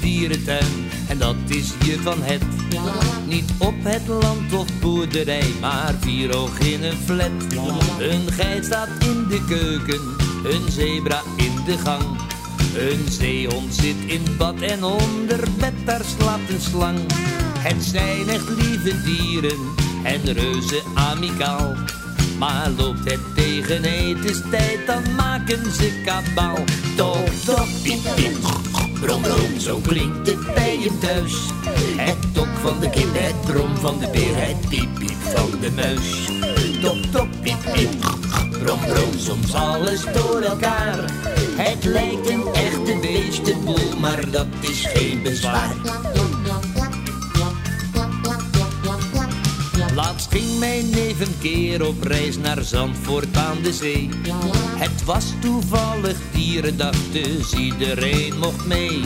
dierentuin en dat is hier van het. Niet op het land of boerderij, maar vier oog in een flat. Een geit staat in de keuken, een zebra in de gang. Een zeehond zit in bad en onder bed daar slaapt een slang. Het zijn echt lieve dieren en reuze amicaal. Maar loopt het tegen etenstijd, dan maken ze kabaal. Tok, piep, piep, brom, brom, zo klinkt het bij je thuis. Het tok van de kip, het brom van de beer, het piep, piep van de muis. Tok, tok, piep, piep, brom, brom, soms alles door elkaar. Het lijkt een echte beestenboel, maar dat is geen bezwaar. Ging mijn neef een keer op reis naar Zandvoort aan de zee. Het was toevallig dierendag, dus iedereen mocht mee.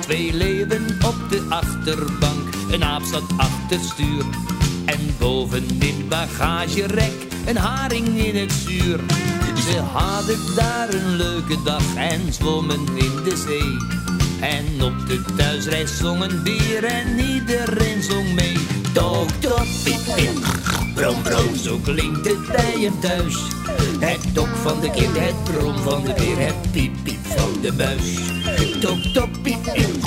Twee leeuwen op de achterbank, een aap zat achter stuur. En bovenin bagagerek, een haring in het zuur. Ze hadden daar een leuke dag en zwommen in de zee. En op de thuisreis zongen bier en iedereen zong mee. Brom, zo klinkt het bij hem thuis. Het tok van de kind, het brom van de beer, het piep, piep van de muis. Tok, tok, piep, piep,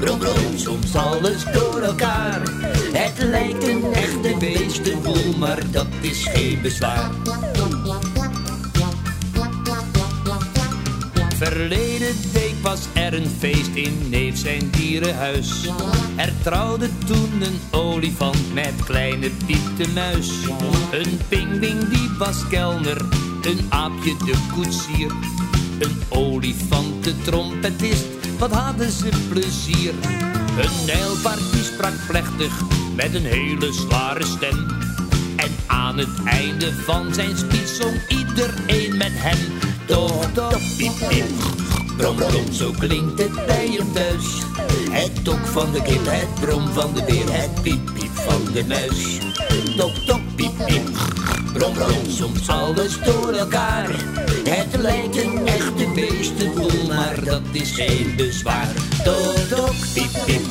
brom, brom, soms alles door elkaar. Het lijkt een echte beestenboel, maar dat is geen bezwaar. Verleden was er een feest in neef zijn dierenhuis. Er trouwde toen een olifant met kleine Piet muis. Een pingwing die was kelner, een aapje de koetsier. Een olifant de trompetist, wat hadden ze plezier. Een nijlpaard die sprak plechtig met een hele zware stem. En aan het einde van zijn speech zong iedereen met hem. Tok, tok, piep, piep. Brom, brom, zo klinkt het bij hem thuis. Het tok van de kip, het brom van de beer, het piep, piep van de muis. Tok, tok, piep, piep. Brom, brom, soms alles door elkaar. Het lijkt een echte beestenboel, maar dat is geen bezwaar. Tok, tok, piep, piep.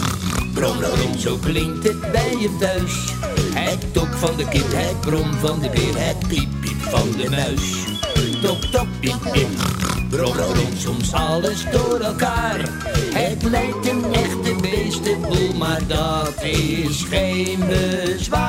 Brom, brom, zo klinkt het bij hem thuis. Het tok van de kip, het brom van de beer, het piep, piep van de muis. Tok, piep, piep. Brom, brom, soms alles door elkaar. Het lijkt een echte beestenboel, maar dat is geen bezwaar.